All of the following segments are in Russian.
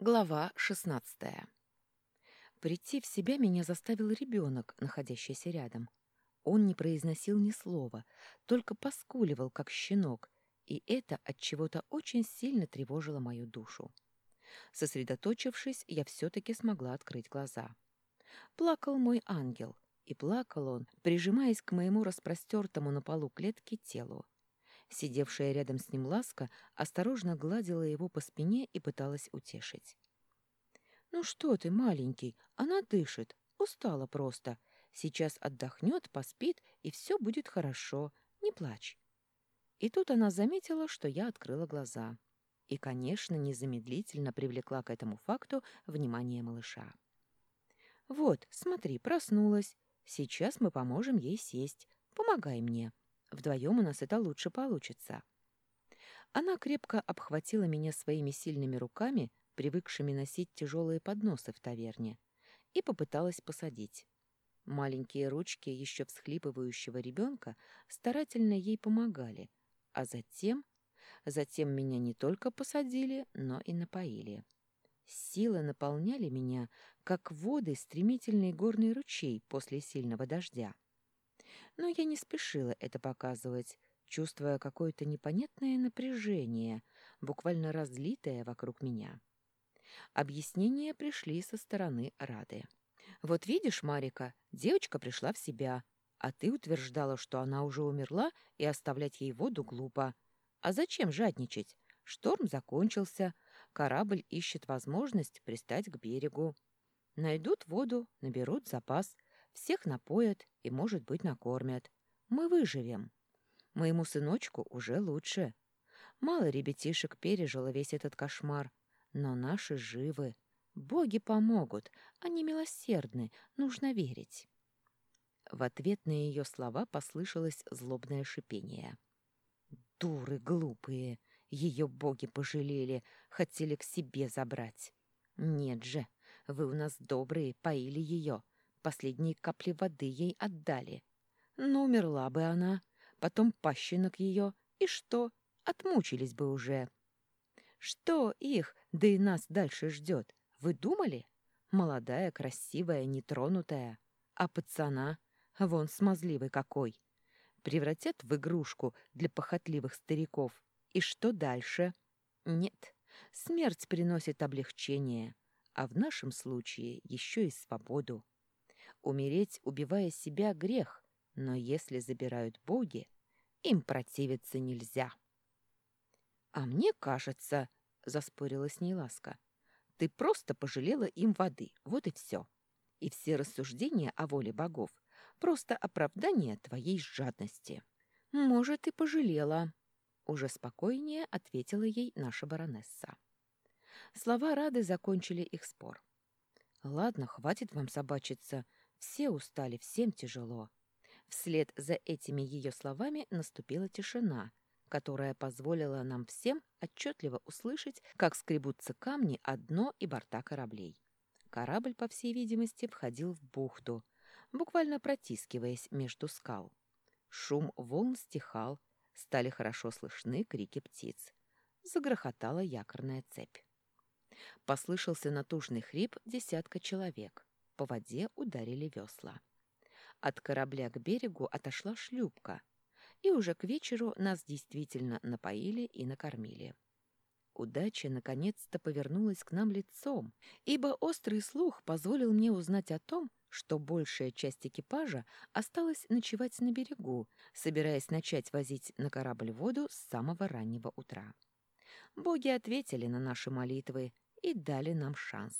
Глава шестнадцатая. Прийти в себя меня заставил ребенок, находящийся рядом. Он не произносил ни слова, только поскуливал, как щенок, и это от чего-то очень сильно тревожило мою душу. Сосредоточившись, я все-таки смогла открыть глаза. Плакал мой ангел, и плакал он, прижимаясь к моему распростертому на полу клетки телу. Сидевшая рядом с ним ласка осторожно гладила его по спине и пыталась утешить. «Ну что ты, маленький, она дышит, устала просто. Сейчас отдохнет, поспит, и все будет хорошо. Не плачь». И тут она заметила, что я открыла глаза. И, конечно, незамедлительно привлекла к этому факту внимание малыша. «Вот, смотри, проснулась. Сейчас мы поможем ей сесть. Помогай мне». Вдвоем у нас это лучше получится. Она крепко обхватила меня своими сильными руками, привыкшими носить тяжелые подносы в таверне, и попыталась посадить. Маленькие ручки еще всхлипывающего ребенка старательно ей помогали, а затем... Затем меня не только посадили, но и напоили. Силы наполняли меня, как воды стремительный горный ручей после сильного дождя. Но я не спешила это показывать, чувствуя какое-то непонятное напряжение, буквально разлитое вокруг меня. Объяснения пришли со стороны Рады. «Вот видишь, Марика, девочка пришла в себя, а ты утверждала, что она уже умерла, и оставлять ей воду глупо. А зачем жадничать? Шторм закончился, корабль ищет возможность пристать к берегу. Найдут воду, наберут запас, всех напоят и, может быть, накормят. Мы выживем. Моему сыночку уже лучше. Мало ребятишек пережило весь этот кошмар, но наши живы. Боги помогут, они милосердны, нужно верить. В ответ на ее слова послышалось злобное шипение. «Дуры глупые! Ее боги пожалели, хотели к себе забрать. Нет же, вы у нас добрые, поили ее, Последние капли воды ей отдали. Но умерла бы она, потом пащенок ее, и что? Отмучились бы уже. Что их, да и нас дальше ждет? Вы думали? Молодая, красивая, нетронутая. А пацана, вон смазливый какой. Превратят в игрушку для похотливых стариков. И что дальше? Нет, смерть приносит облегчение, а в нашем случае еще и свободу. Умереть, убивая себя, грех, но если забирают боги, им противиться нельзя. — А мне кажется, — заспорила с ней ласка, — ты просто пожалела им воды, вот и все. И все рассуждения о воле богов — просто оправдание твоей жадности. — Может, и пожалела, — уже спокойнее ответила ей наша баронесса. Слова Рады закончили их спор. «Ладно, хватит вам собачиться. Все устали, всем тяжело. Вслед за этими ее словами наступила тишина, которая позволила нам всем отчетливо услышать, как скребутся камни о дно и борта кораблей. Корабль, по всей видимости, входил в бухту, буквально протискиваясь между скал. Шум волн стихал, стали хорошо слышны крики птиц. Загрохотала якорная цепь. Послышался натужный хрип десятка человек. По воде ударили весла. От корабля к берегу отошла шлюпка, и уже к вечеру нас действительно напоили и накормили. Удача наконец-то повернулась к нам лицом, ибо острый слух позволил мне узнать о том, что большая часть экипажа осталась ночевать на берегу, собираясь начать возить на корабль воду с самого раннего утра. Боги ответили на наши молитвы и дали нам шанс.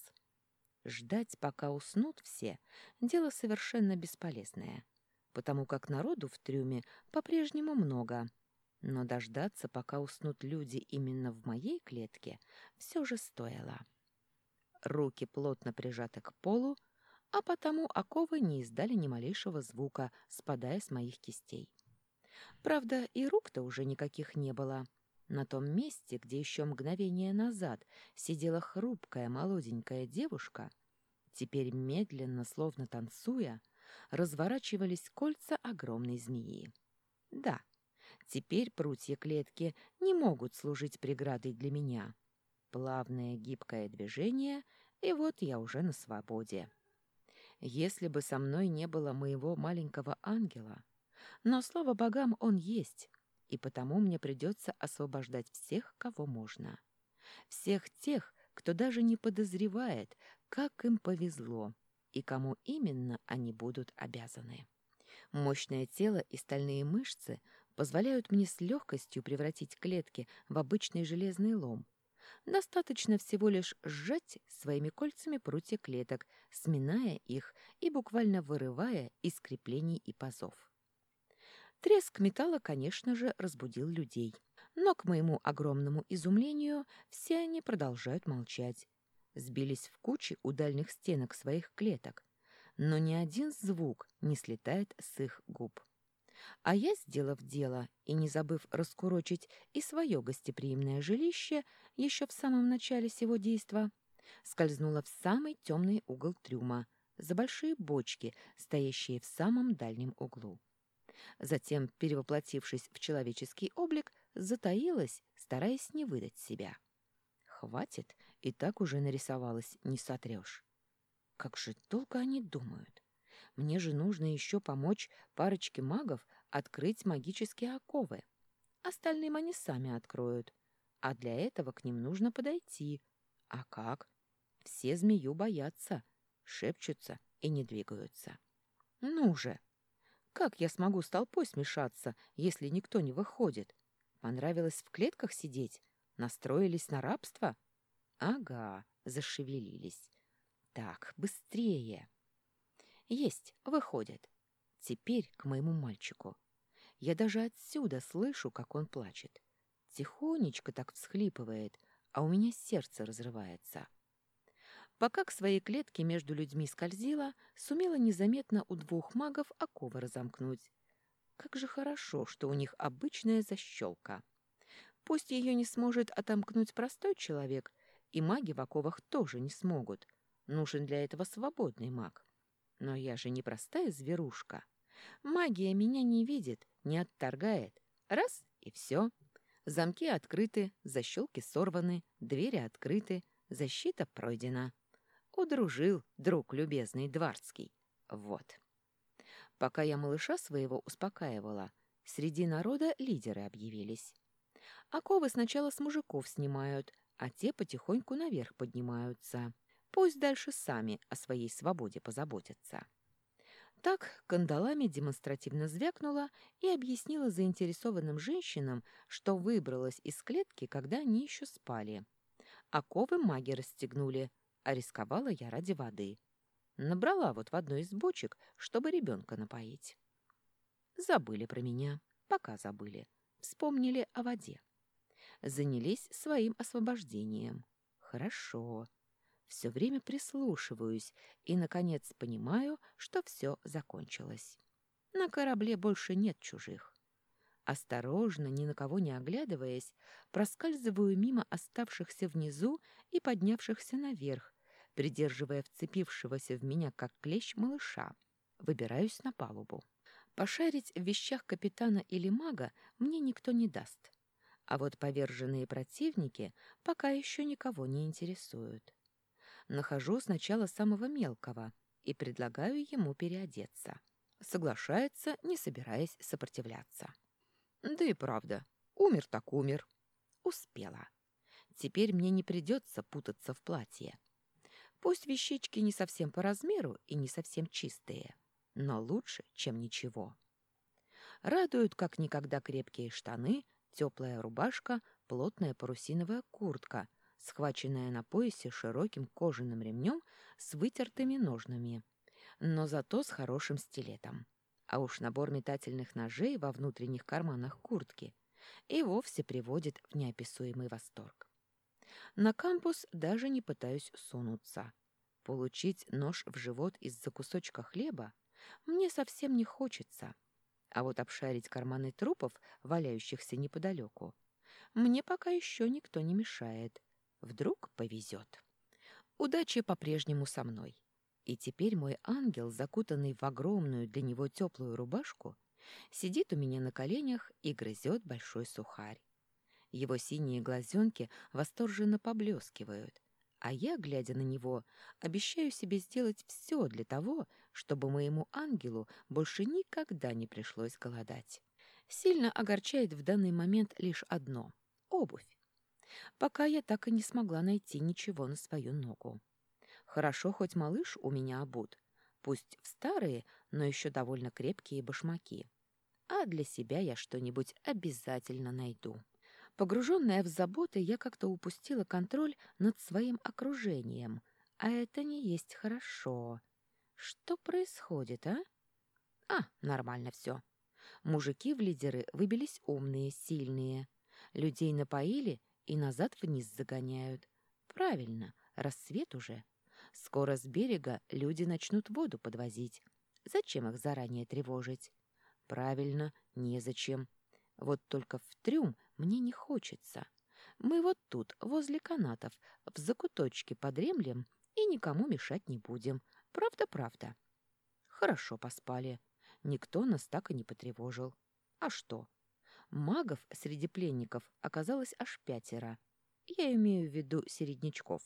Ждать, пока уснут все, дело совершенно бесполезное, потому как народу в трюме по-прежнему много. Но дождаться, пока уснут люди именно в моей клетке, все же стоило. Руки плотно прижаты к полу, а потому оковы не издали ни малейшего звука, спадая с моих кистей. Правда, и рук-то уже никаких не было. На том месте, где еще мгновение назад сидела хрупкая молоденькая девушка, теперь медленно, словно танцуя, разворачивались кольца огромной змеи. Да, теперь прутья клетки не могут служить преградой для меня. плавное гибкое движение, и вот я уже на свободе. Если бы со мной не было моего маленького ангела, но, слава богам, он есть, и потому мне придется освобождать всех, кого можно. Всех тех, кто даже не подозревает, как им повезло и кому именно они будут обязаны. Мощное тело и стальные мышцы позволяют мне с легкостью превратить клетки в обычный железный лом. Достаточно всего лишь сжать своими кольцами прутья клеток, сминая их и буквально вырывая из креплений и пазов. Треск металла, конечно же, разбудил людей. Но, к моему огромному изумлению, все они продолжают молчать. Сбились в кучи у дальних стенок своих клеток, но ни один звук не слетает с их губ. А я, сделав дело и не забыв раскурочить и свое гостеприимное жилище еще в самом начале сего действа, скользнула в самый темный угол трюма, за большие бочки, стоящие в самом дальнем углу. Затем, перевоплотившись в человеческий облик, затаилась, стараясь не выдать себя. Хватит, и так уже нарисовалась, не сотрешь. Как же долго они думают. Мне же нужно еще помочь парочке магов открыть магические оковы. Остальным они сами откроют. А для этого к ним нужно подойти. А как? Все змею боятся, шепчутся и не двигаются. Ну же! Как я смогу с толпой смешаться, если никто не выходит? Понравилось в клетках сидеть? Настроились на рабство? Ага, зашевелились. Так, быстрее. Есть, выходит. Теперь к моему мальчику. Я даже отсюда слышу, как он плачет. Тихонечко так всхлипывает, а у меня сердце разрывается. Пока к своей клетке между людьми скользила, сумела незаметно у двух магов оковы разомкнуть. Как же хорошо, что у них обычная защелка. Пусть ее не сможет отомкнуть простой человек, и маги в оковах тоже не смогут. Нужен для этого свободный маг. Но я же не простая зверушка. Магия меня не видит, не отторгает. Раз — и все. Замки открыты, защелки сорваны, двери открыты, защита пройдена. Удружил, друг любезный Дворцкий. Вот. Пока я малыша своего успокаивала, среди народа лидеры объявились. Оковы сначала с мужиков снимают, а те потихоньку наверх поднимаются. Пусть дальше сами о своей свободе позаботятся. Так кандалами демонстративно звякнула и объяснила заинтересованным женщинам, что выбралась из клетки, когда они еще спали. Оковы маги расстегнули, а рисковала я ради воды. Набрала вот в одной из бочек, чтобы ребенка напоить. Забыли про меня, пока забыли. Вспомнили о воде. Занялись своим освобождением. Хорошо. Все время прислушиваюсь и, наконец, понимаю, что все закончилось. На корабле больше нет чужих. Осторожно, ни на кого не оглядываясь, проскальзываю мимо оставшихся внизу и поднявшихся наверх, придерживая вцепившегося в меня как клещ малыша. Выбираюсь на палубу. Пошарить в вещах капитана или мага мне никто не даст. А вот поверженные противники пока еще никого не интересуют. Нахожу сначала самого мелкого и предлагаю ему переодеться. Соглашается, не собираясь сопротивляться. Да и правда, умер так умер. Успела. Теперь мне не придется путаться в платье. Пусть вещички не совсем по размеру и не совсем чистые, но лучше, чем ничего. Радуют как никогда крепкие штаны, теплая рубашка, плотная парусиновая куртка, схваченная на поясе широким кожаным ремнем с вытертыми ножнами, но зато с хорошим стилетом. А уж набор метательных ножей во внутренних карманах куртки и вовсе приводит в неописуемый восторг. На кампус даже не пытаюсь сунуться. Получить нож в живот из-за кусочка хлеба мне совсем не хочется. А вот обшарить карманы трупов, валяющихся неподалеку, мне пока еще никто не мешает. Вдруг повезет. Удача по-прежнему со мной. И теперь мой ангел, закутанный в огромную для него теплую рубашку, сидит у меня на коленях и грызет большой сухарь. Его синие глазенки восторженно поблескивают, а я, глядя на него, обещаю себе сделать все для того, чтобы моему ангелу больше никогда не пришлось голодать. Сильно огорчает в данный момент лишь одно — обувь. Пока я так и не смогла найти ничего на свою ногу. Хорошо, хоть малыш у меня обут, пусть в старые, но еще довольно крепкие башмаки. А для себя я что-нибудь обязательно найду. Погруженная в заботы, я как-то упустила контроль над своим окружением, а это не есть хорошо. Что происходит, а? А, нормально все. Мужики в лидеры выбились умные, сильные. Людей напоили и назад вниз загоняют. Правильно, рассвет уже. Скоро с берега люди начнут воду подвозить. Зачем их заранее тревожить? Правильно, незачем. Вот только в трюм мне не хочется. Мы вот тут, возле канатов, в закуточке подремлем и никому мешать не будем. Правда-правда. Хорошо поспали. Никто нас так и не потревожил. А что? Магов среди пленников оказалось аж пятеро. Я имею в виду середнячков.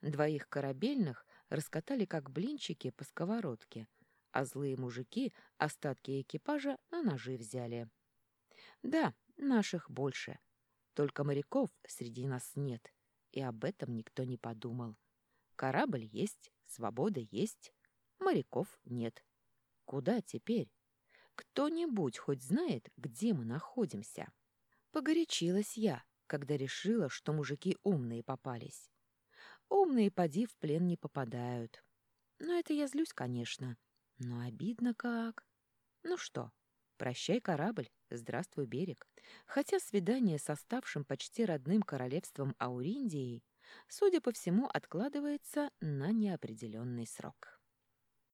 Двоих корабельных раскатали как блинчики по сковородке, а злые мужики остатки экипажа на ножи взяли. Да, наших больше. Только моряков среди нас нет, и об этом никто не подумал. Корабль есть, свобода есть, моряков нет. Куда теперь? Кто-нибудь хоть знает, где мы находимся? Погорячилась я, когда решила, что мужики умные попались. Умные поди в плен не попадают. Но это я злюсь, конечно. Но обидно как. Ну что, прощай корабль, здравствуй берег. Хотя свидание с оставшим почти родным королевством Ауриндией, судя по всему, откладывается на неопределенный срок.